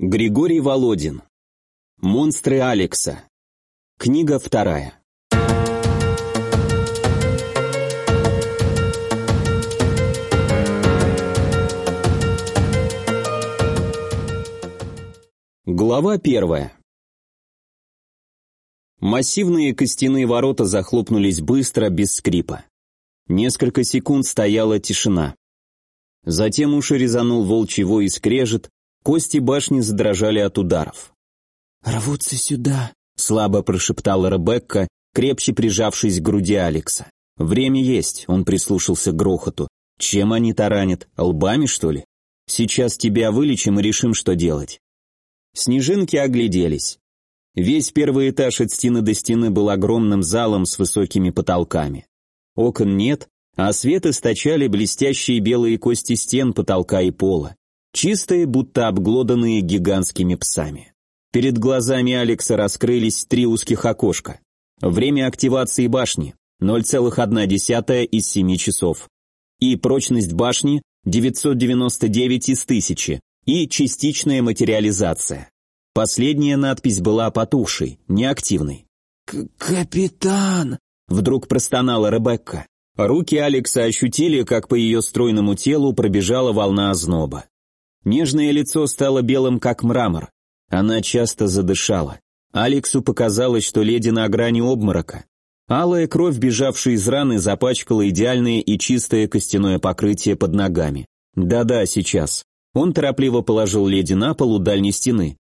Григорий Володин. Монстры Алекса. Книга вторая. Глава первая. Массивные костяные ворота захлопнулись быстро, без скрипа. Несколько секунд стояла тишина. Затем уши резанул волчий вой и скрежет, Кости башни задрожали от ударов. «Рвутся сюда», — слабо прошептала Ребекка, крепче прижавшись к груди Алекса. «Время есть», — он прислушался к грохоту. «Чем они таранят? Лбами, что ли? Сейчас тебя вылечим и решим, что делать». Снежинки огляделись. Весь первый этаж от стены до стены был огромным залом с высокими потолками. Окон нет, а свет источали блестящие белые кости стен, потолка и пола чистые, будто обглоданные гигантскими псами. Перед глазами Алекса раскрылись три узких окошка. Время активации башни – 0,1 из 7 часов. И прочность башни – 999 из 1000. И частичная материализация. Последняя надпись была потухшей, неактивной. «Капитан!» – вдруг простонала Ребекка. Руки Алекса ощутили, как по ее стройному телу пробежала волна озноба. Нежное лицо стало белым, как мрамор. Она часто задышала. Алексу показалось, что леди на грани обморока. Алая кровь, бежавшая из раны, запачкала идеальное и чистое костяное покрытие под ногами. Да-да, сейчас. Он торопливо положил леди на пол у дальней стены.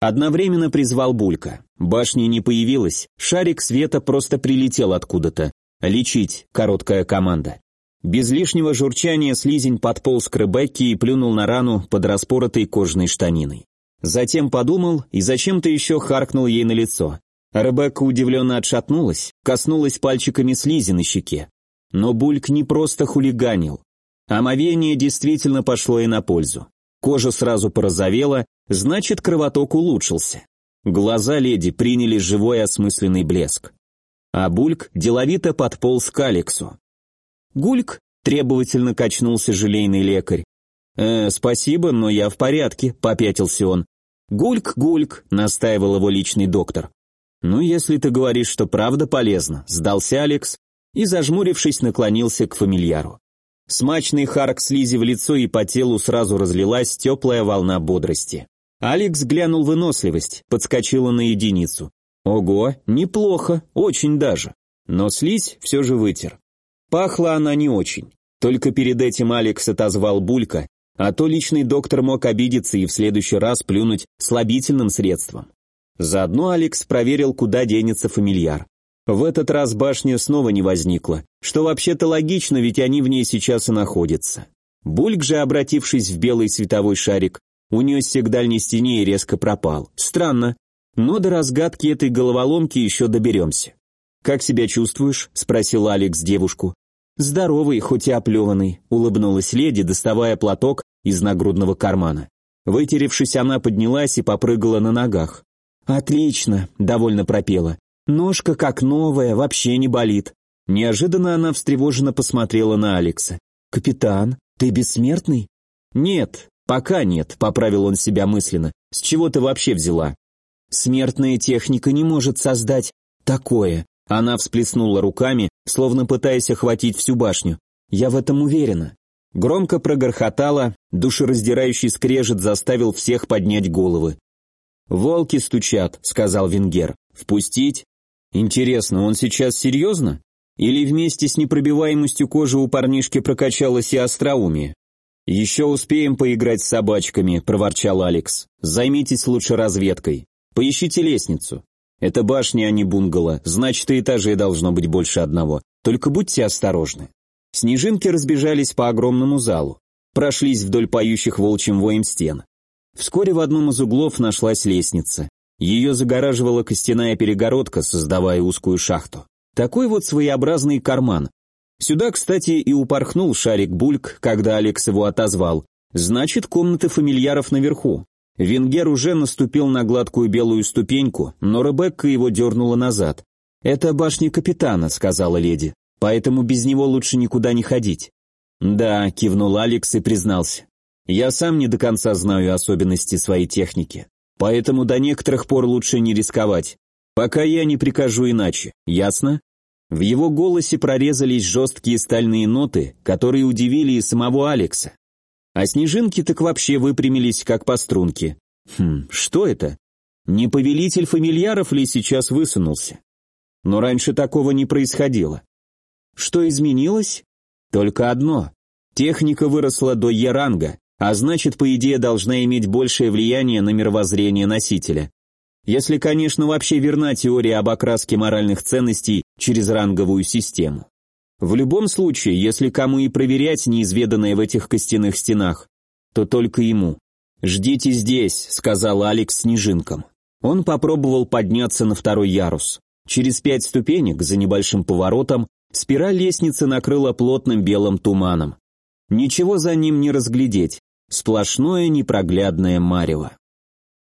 Одновременно призвал Булька. Башни не появилась, шарик света просто прилетел откуда-то. «Лечить», — короткая команда. Без лишнего журчания слизень подполз к Ребекке и плюнул на рану под распоротой кожаной штаниной. Затем подумал и зачем-то еще харкнул ей на лицо. Ребекка удивленно отшатнулась, коснулась пальчиками слизи на щеке. Но Бульк не просто хулиганил. Омовение действительно пошло и на пользу. Кожа сразу порозовела, значит, кровоток улучшился. Глаза леди приняли живой осмысленный блеск. А Бульк деловито подполз к Алексу. «Гульк?» – требовательно качнулся желейный лекарь. «Э, спасибо, но я в порядке», – попятился он. «Гульк, гульк», – настаивал его личный доктор. «Ну, если ты говоришь, что правда полезно», – сдался Алекс и, зажмурившись, наклонился к фамильяру. Смачный харк слизи в лицо и по телу сразу разлилась теплая волна бодрости. Алекс глянул выносливость, подскочила на единицу. Ого, неплохо, очень даже. Но слизь все же вытер. Пахла она не очень. Только перед этим Алекс отозвал Булька, а то личный доктор мог обидеться и в следующий раз плюнуть слабительным средством. Заодно Алекс проверил, куда денется фамильяр. В этот раз башня снова не возникла, что вообще-то логично, ведь они в ней сейчас и находятся. Бульк же, обратившись в белый световой шарик, унесся к дальней стене и резко пропал. Странно, но до разгадки этой головоломки еще доберемся. «Как себя чувствуешь?» – спросил Алекс девушку. «Здоровый, хоть и оплеванный», — улыбнулась леди, доставая платок из нагрудного кармана. Вытеревшись, она поднялась и попрыгала на ногах. «Отлично», — довольно пропела. «Ножка как новая, вообще не болит». Неожиданно она встревоженно посмотрела на Алекса. «Капитан, ты бессмертный?» «Нет, пока нет», — поправил он себя мысленно. «С чего ты вообще взяла?» «Смертная техника не может создать такое», она всплеснула руками, словно пытаясь охватить всю башню. «Я в этом уверена». Громко прогорхотала, душераздирающий скрежет заставил всех поднять головы. «Волки стучат», — сказал Венгер. «Впустить?» «Интересно, он сейчас серьезно? Или вместе с непробиваемостью кожи у парнишки прокачалась и остроумие?» «Еще успеем поиграть с собачками», — проворчал Алекс. «Займитесь лучше разведкой. Поищите лестницу. Это башня, а не бунгало, значит и этажей должно быть больше одного. Только будьте осторожны. Снежинки разбежались по огромному залу, прошлись вдоль поющих волчьим воем стен. Вскоре в одном из углов нашлась лестница. Ее загораживала костяная перегородка, создавая узкую шахту. Такой вот своеобразный карман. Сюда, кстати, и упорхнул шарик Бульк, когда Алекс его отозвал. Значит, комнаты фамильяров наверху. Венгер уже наступил на гладкую белую ступеньку, но Ребекка его дернула назад. «Это башня капитана», — сказала леди, «поэтому без него лучше никуда не ходить». «Да», — кивнул Алекс и признался. Я сам не до конца знаю особенности своей техники, поэтому до некоторых пор лучше не рисковать, пока я не прикажу иначе, ясно?» В его голосе прорезались жесткие стальные ноты, которые удивили и самого Алекса. А снежинки так вообще выпрямились, как по струнке. Хм, что это? Не повелитель фамильяров ли сейчас высунулся? Но раньше такого не происходило. Что изменилось? Только одно. Техника выросла до Е-ранга, а значит, по идее, должна иметь большее влияние на мировоззрение носителя. Если, конечно, вообще верна теория об окраске моральных ценностей через ранговую систему. В любом случае, если кому и проверять неизведанное в этих костяных стенах, то только ему. «Ждите здесь», — сказал Алекс снежинкам. Он попробовал подняться на второй ярус. Через пять ступенек, за небольшим поворотом, спираль лестницы накрыла плотным белым туманом. Ничего за ним не разглядеть, сплошное непроглядное марево.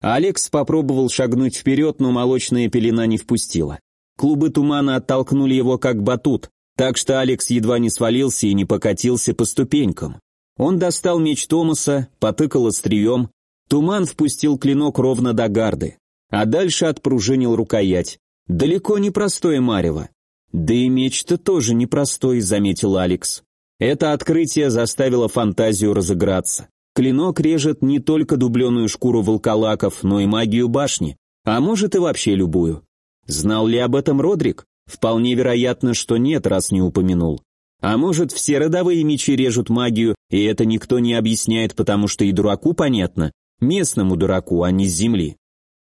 Алекс попробовал шагнуть вперед, но молочная пелена не впустила. Клубы тумана оттолкнули его как батут, так что Алекс едва не свалился и не покатился по ступенькам. Он достал меч Томаса, потыкал острием, туман впустил клинок ровно до гарды, а дальше отпружинил рукоять. Далеко не простое марево. Да и меч-то тоже непростой, заметил Алекс. Это открытие заставило фантазию разыграться. Клинок режет не только дубленую шкуру волколаков, но и магию башни, а может и вообще любую. Знал ли об этом Родрик? Вполне вероятно, что нет, раз не упомянул. А может, все родовые мечи режут магию, и это никто не объясняет, потому что и дураку понятно, местному дураку, а не с земли.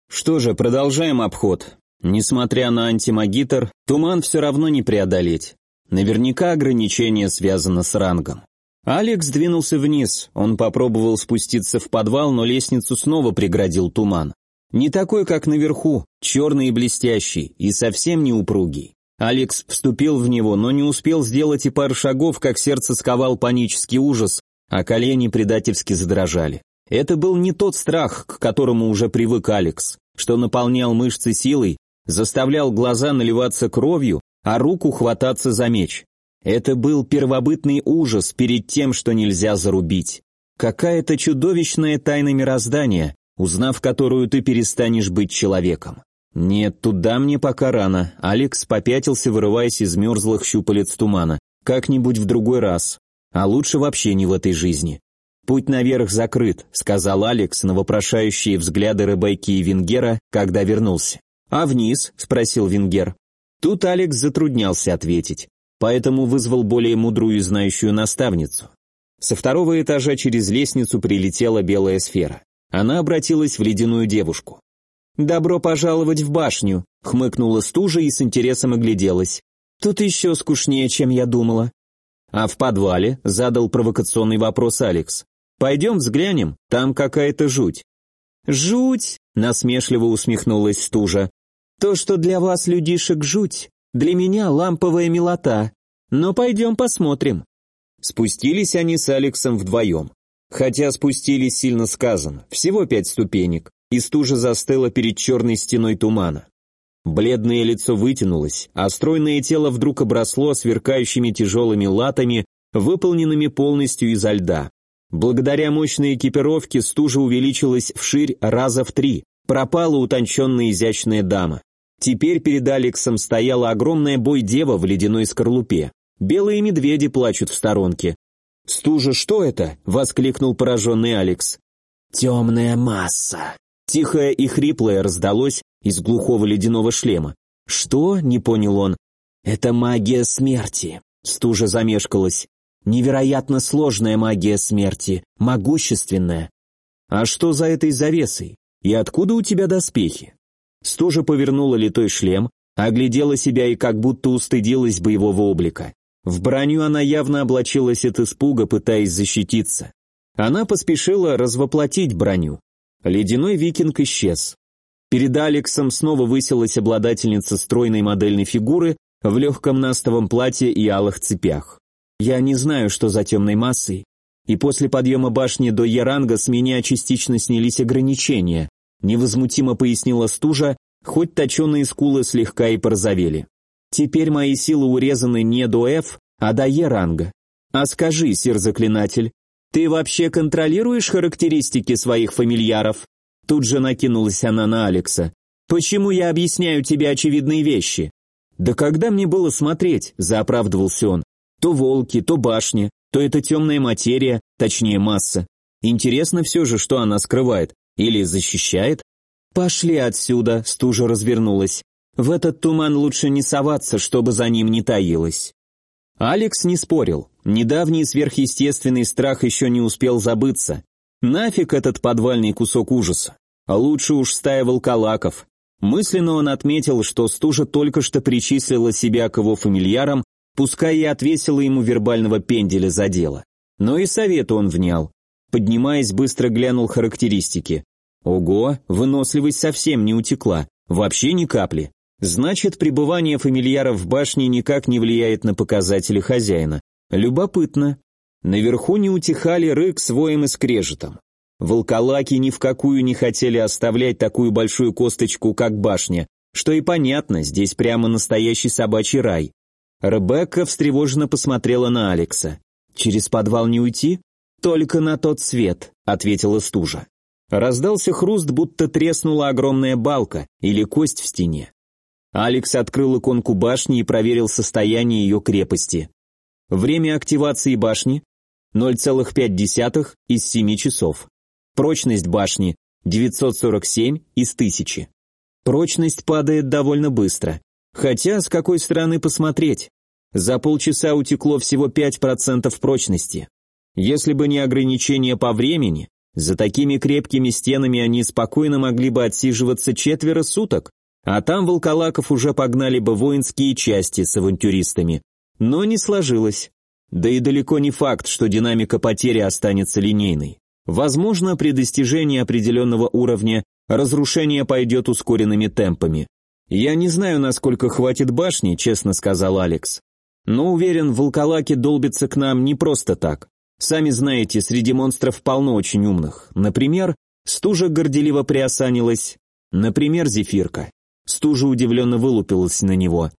Что же, продолжаем обход. Несмотря на антимагитр, туман все равно не преодолеть. Наверняка ограничение связано с рангом. Алекс двинулся вниз, он попробовал спуститься в подвал, но лестницу снова преградил туман. Не такой, как наверху, черный и блестящий, и совсем не упругий. Алекс вступил в него, но не успел сделать и пару шагов, как сердце сковал панический ужас, а колени предательски задрожали. Это был не тот страх, к которому уже привык Алекс, что наполнял мышцы силой, заставлял глаза наливаться кровью, а руку хвататься за меч. Это был первобытный ужас перед тем, что нельзя зарубить. Какая-то чудовищная тайна мироздания, узнав которую ты перестанешь быть человеком. «Нет, туда мне пока рано», — Алекс попятился, вырываясь из мерзлых щупалец тумана. «Как-нибудь в другой раз. А лучше вообще не в этой жизни». «Путь наверх закрыт», — сказал Алекс на вопрошающие взгляды Ребекки и Венгера, когда вернулся. «А вниз?» — спросил Венгер. Тут Алекс затруднялся ответить, поэтому вызвал более мудрую и знающую наставницу. Со второго этажа через лестницу прилетела белая сфера. Она обратилась в ледяную девушку. «Добро пожаловать в башню», — хмыкнула стужа и с интересом огляделась. «Тут еще скучнее, чем я думала». «А в подвале?» — задал провокационный вопрос Алекс. «Пойдем взглянем, там какая-то жуть». «Жуть!» — насмешливо усмехнулась стужа. «То, что для вас, людишек, жуть, для меня ламповая милота. Но пойдем посмотрим». Спустились они с Алексом вдвоем. Хотя спустились сильно сказано, всего пять ступенек и стужа застыла перед черной стеной тумана. Бледное лицо вытянулось, а стройное тело вдруг обросло сверкающими тяжелыми латами, выполненными полностью изо льда. Благодаря мощной экипировке стужа увеличилась вширь раза в три, пропала утонченная изящная дама. Теперь перед Алексом стояла огромная бой-дева в ледяной скорлупе. Белые медведи плачут в сторонке. «Стужа, что это?» — воскликнул пораженный Алекс. «Темная масса», Тихое и хриплое раздалось из глухого ледяного шлема. «Что?» — не понял он. «Это магия смерти», — стужа замешкалась. «Невероятно сложная магия смерти, могущественная». «А что за этой завесой? И откуда у тебя доспехи?» Стужа повернула литой шлем, оглядела себя и как будто устыдилась боевого облика. В броню она явно облачилась от испуга, пытаясь защититься. Она поспешила развоплотить броню, Ледяной викинг исчез. Перед Алексом снова высилась обладательница стройной модельной фигуры в легком настовом платье и алых цепях. Я не знаю, что за темной массой, и после подъема башни до Яранга с меня частично снялись ограничения, невозмутимо пояснила стужа, хоть точеные скулы слегка и порозовели. Теперь мои силы урезаны не до F, а до Е ранга. А скажи, сир заклинатель, Ты вообще контролируешь характеристики своих фамильяров? Тут же накинулась она на Алекса. Почему я объясняю тебе очевидные вещи? Да когда мне было смотреть, заоправдывался он. То волки, то башни, то это темная материя, точнее масса. Интересно все же, что она скрывает. Или защищает? Пошли отсюда, стужа развернулась. В этот туман лучше не соваться, чтобы за ним не таилось. Алекс не спорил. Недавний сверхъестественный страх еще не успел забыться. Нафиг этот подвальный кусок ужаса. А лучше уж стая волколаков. Мысленно он отметил, что стужа только что причислила себя к его фамильярам, пускай и отвесила ему вербального пенделя за дело. Но и совету он внял. Поднимаясь, быстро глянул характеристики. Ого, выносливость совсем не утекла, вообще ни капли. Значит, пребывание фамильяра в башне никак не влияет на показатели хозяина. Любопытно. Наверху не утихали рык с воем и скрежетом. Волколаки ни в какую не хотели оставлять такую большую косточку, как башня, что и понятно, здесь прямо настоящий собачий рай. Ребекка встревоженно посмотрела на Алекса. «Через подвал не уйти?» «Только на тот свет», — ответила стужа. Раздался хруст, будто треснула огромная балка или кость в стене. Алекс открыл иконку башни и проверил состояние ее крепости. Время активации башни 0,5 из 7 часов. Прочность башни 947 из 1000. Прочность падает довольно быстро. Хотя, с какой стороны посмотреть? За полчаса утекло всего 5% прочности. Если бы не ограничение по времени, за такими крепкими стенами они спокойно могли бы отсиживаться четверо суток, а там волколаков уже погнали бы воинские части с авантюристами. Но не сложилось. Да и далеко не факт, что динамика потери останется линейной. Возможно, при достижении определенного уровня разрушение пойдет ускоренными темпами. «Я не знаю, насколько хватит башни», — честно сказал Алекс. «Но уверен, волколаки долбятся к нам не просто так. Сами знаете, среди монстров полно очень умных. Например, стужа горделиво приосанилась. Например, зефирка. Стужа удивленно вылупилась на него.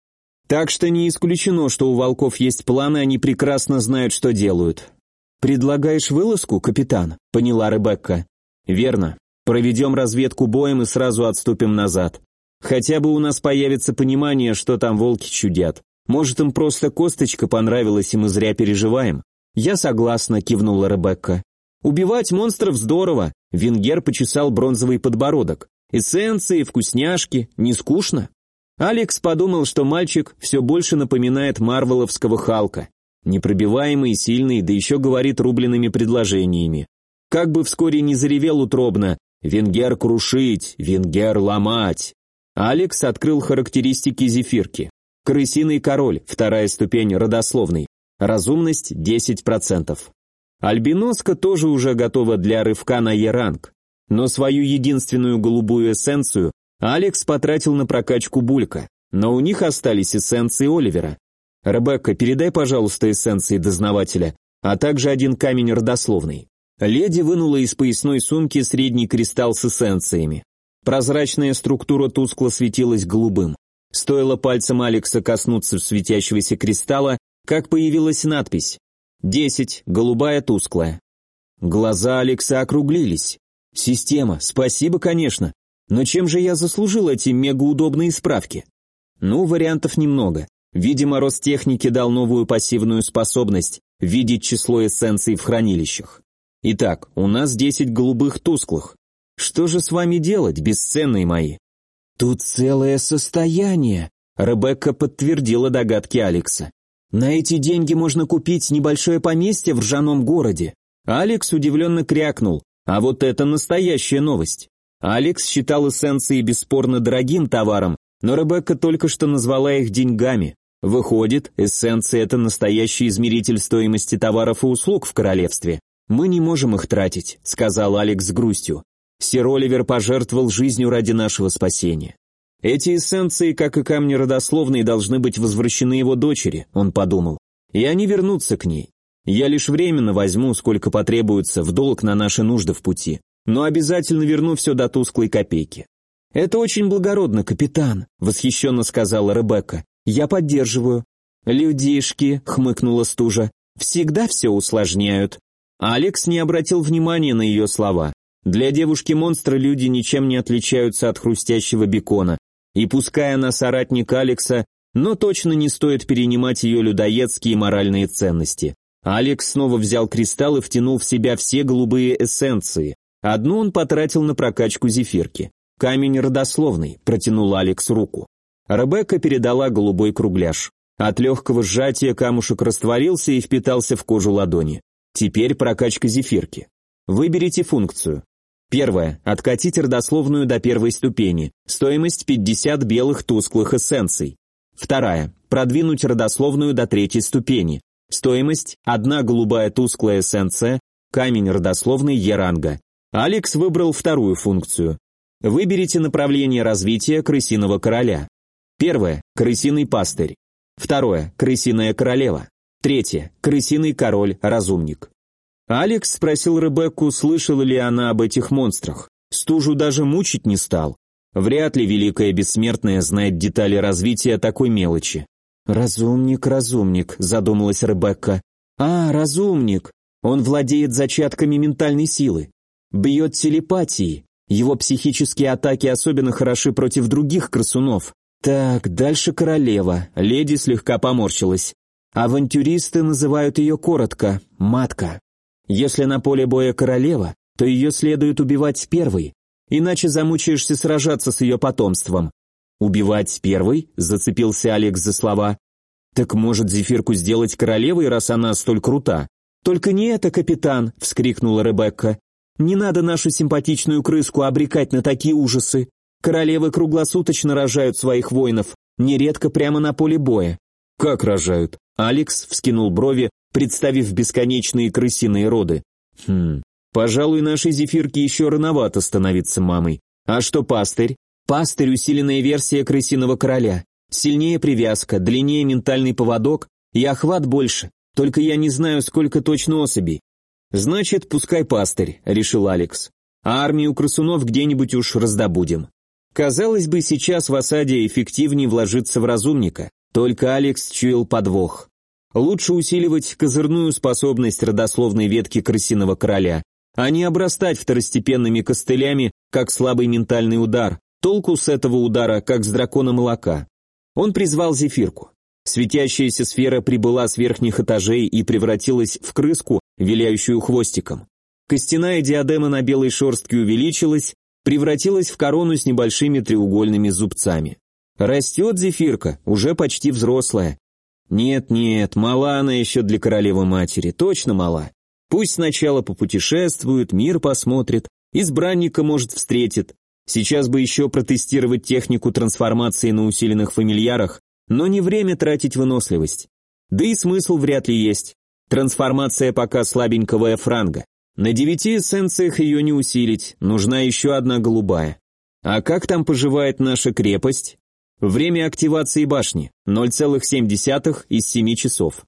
Так что не исключено, что у волков есть планы, они прекрасно знают, что делают. «Предлагаешь вылазку, капитан?» — поняла Ребекка. «Верно. Проведем разведку боем и сразу отступим назад. Хотя бы у нас появится понимание, что там волки чудят. Может, им просто косточка понравилась, и мы зря переживаем. «Я согласна», — кивнула Ребекка. «Убивать монстров здорово», — Венгер почесал бронзовый подбородок. «Эссенции, вкусняшки, не скучно?» Алекс подумал, что мальчик все больше напоминает марвеловского Халка. Непробиваемый, сильный, да еще говорит рубленными предложениями. Как бы вскоре не заревел утробно «Венгер крушить, Венгер ломать». Алекс открыл характеристики зефирки. Крысиный король, вторая ступень родословной. Разумность 10%. Альбиноска тоже уже готова для рывка на Е-ранг, но свою единственную голубую эссенцию Алекс потратил на прокачку Булька, но у них остались эссенции Оливера. «Ребекка, передай, пожалуйста, эссенции дознавателя, а также один камень родословный». Леди вынула из поясной сумки средний кристалл с эссенциями. Прозрачная структура тускло светилась голубым. Стоило пальцем Алекса коснуться светящегося кристалла, как появилась надпись «Десять, голубая тусклая». Глаза Алекса округлились. «Система, спасибо, конечно, но чем же я заслужил эти мегаудобные справки?» Ну, вариантов немного. Видимо, Ростехники дал новую пассивную способность видеть число эссенций в хранилищах. Итак, у нас десять голубых тусклых. Что же с вами делать, бесценные мои? Тут целое состояние, Ребекка подтвердила догадки Алекса. На эти деньги можно купить небольшое поместье в ржаном городе. Алекс удивленно крякнул. А вот это настоящая новость. Алекс считал эссенции бесспорно дорогим товаром, но Ребекка только что назвала их деньгами. Выходит, эссенции – это настоящий измеритель стоимости товаров и услуг в королевстве. Мы не можем их тратить, сказал Алекс с грустью. Сир Оливер пожертвовал жизнью ради нашего спасения. Эти эссенции, как и камни родословные, должны быть возвращены его дочери, он подумал. И они вернутся к ней. Я лишь временно возьму, сколько потребуется, в долг на наши нужды в пути. Но обязательно верну все до тусклой копейки. «Это очень благородно, капитан», — восхищенно сказала Ребекка. «Я поддерживаю». «Людишки», — хмыкнула стужа, — «всегда все усложняют». Алекс не обратил внимания на ее слова. Для девушки-монстра люди ничем не отличаются от хрустящего бекона, и пускай она соратник Алекса, но точно не стоит перенимать ее людоедские моральные ценности. Алекс снова взял кристалл и втянул в себя все голубые эссенции. Одну он потратил на прокачку зефирки. «Камень родословный», — протянул Алекс руку. Ребекка передала голубой кругляш. От легкого сжатия камушек растворился и впитался в кожу ладони. Теперь прокачка зефирки. Выберите функцию. Первое. Откатить родословную до первой ступени. Стоимость 50 белых тусклых эссенций. Вторая. Продвинуть родословную до третьей ступени. Стоимость – одна голубая тусклая эссенция, камень родословный Еранга. Алекс выбрал вторую функцию. Выберите направление развития крысиного короля. Первое – крысиный пастырь. Второе – крысиная королева. Третье – крысиный король-разумник. Алекс спросил Ребекку, слышала ли она об этих монстрах. Стужу даже мучить не стал. Вряд ли Великая Бессмертная знает детали развития такой мелочи. «Разумник, разумник», — задумалась Ребекка. «А, разумник. Он владеет зачатками ментальной силы. Бьет телепатией. Его психические атаки особенно хороши против других красунов. Так, дальше королева. Леди слегка поморщилась. Авантюристы называют ее коротко «матка». Если на поле боя королева, то ее следует убивать первой, иначе замучаешься сражаться с ее потомством. «Убивать первой?» – зацепился Алекс за слова. «Так может зефирку сделать королевой, раз она столь крута?» «Только не это, капитан!» – вскрикнула Ребекка. «Не надо нашу симпатичную крыску обрекать на такие ужасы. Королевы круглосуточно рожают своих воинов, нередко прямо на поле боя». «Как рожают?» Алекс вскинул брови, представив бесконечные крысиные роды. «Хм, пожалуй, нашей зефирке еще рановато становиться мамой. А что пастырь?» Пастырь – усиленная версия крысиного короля. Сильнее привязка, длиннее ментальный поводок и охват больше. Только я не знаю, сколько точно особей. Значит, пускай пастырь, решил Алекс. А армию крысунов где-нибудь уж раздобудем. Казалось бы, сейчас в осаде эффективнее вложиться в разумника. Только Алекс чуял подвох. Лучше усиливать козырную способность родословной ветки крысиного короля, а не обрастать второстепенными костылями, как слабый ментальный удар, Толку с этого удара, как с дракона молока. Он призвал зефирку. Светящаяся сфера прибыла с верхних этажей и превратилась в крыску, виляющую хвостиком. Костяная диадема на белой шерстке увеличилась, превратилась в корону с небольшими треугольными зубцами. Растет зефирка, уже почти взрослая. Нет-нет, мала она еще для королевы-матери, точно мала. Пусть сначала попутешествует, мир посмотрит, избранника, может, встретит, Сейчас бы еще протестировать технику трансформации на усиленных фамильярах, но не время тратить выносливость. Да и смысл вряд ли есть. Трансформация пока слабенького франга. На девяти эссенциях ее не усилить, нужна еще одна голубая. А как там поживает наша крепость? Время активации башни – 0,7 из 7 часов.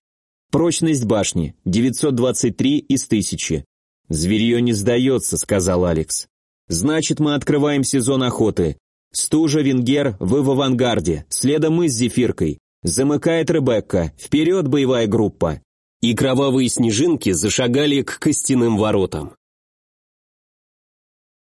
Прочность башни – 923 из 1000. «Зверье не сдается», – сказал Алекс. Значит, мы открываем сезон охоты. Стужа, Венгер, вы в авангарде, следом мы с Зефиркой. Замыкает Ребекка, вперед боевая группа. И кровавые снежинки зашагали к костяным воротам.